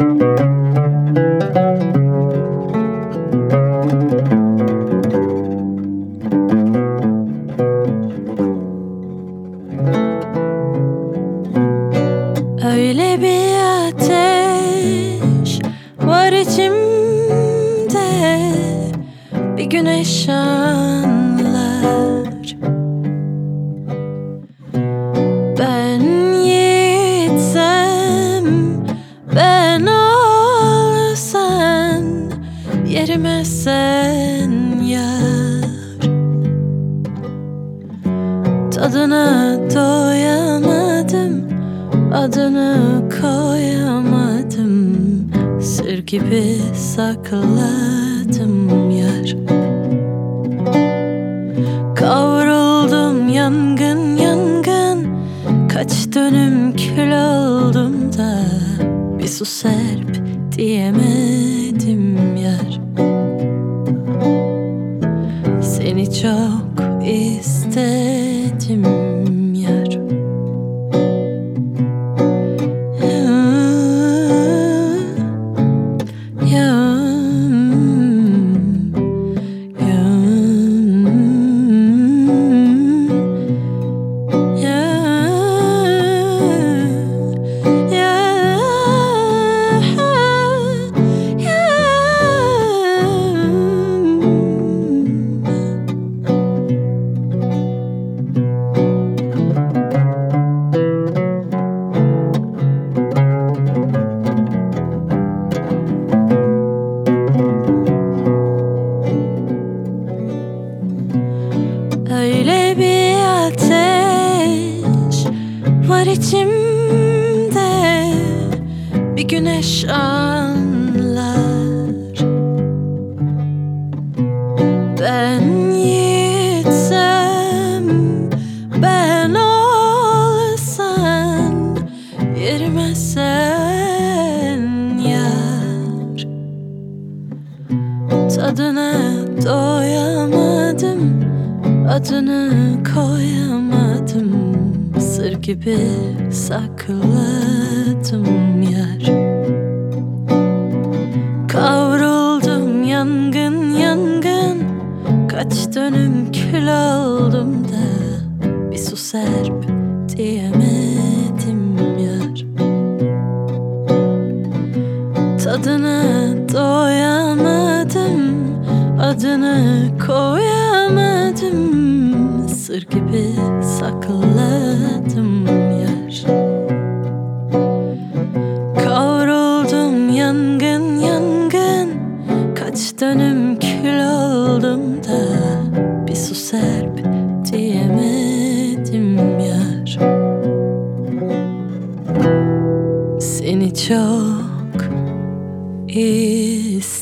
Öyle bir ateş var içimde. Bir güneş anlar Yerime sen yar. Tadına doyamadım Adını koyamadım. Sır gibi sakladım yar. Kavruldum yangın yangın. Kaç dönüm kül oldum da Bir su serp diyemedim Seni çok istedim var içimde. Bir güneş anlar. Ben yiğitsem ben olsan Yerime sen yar. Tadına doyamadım Adını koyamadım gibi sakladım yar. Kavruldum yangın yangın. Kaç dönüm kül oldum da Bir su serp diyemedim yar. Tadına doyamadım Adını koyamadım. Sır gibi sakladım oldum da Bir su serp diyemedim yar. Seni çok istedim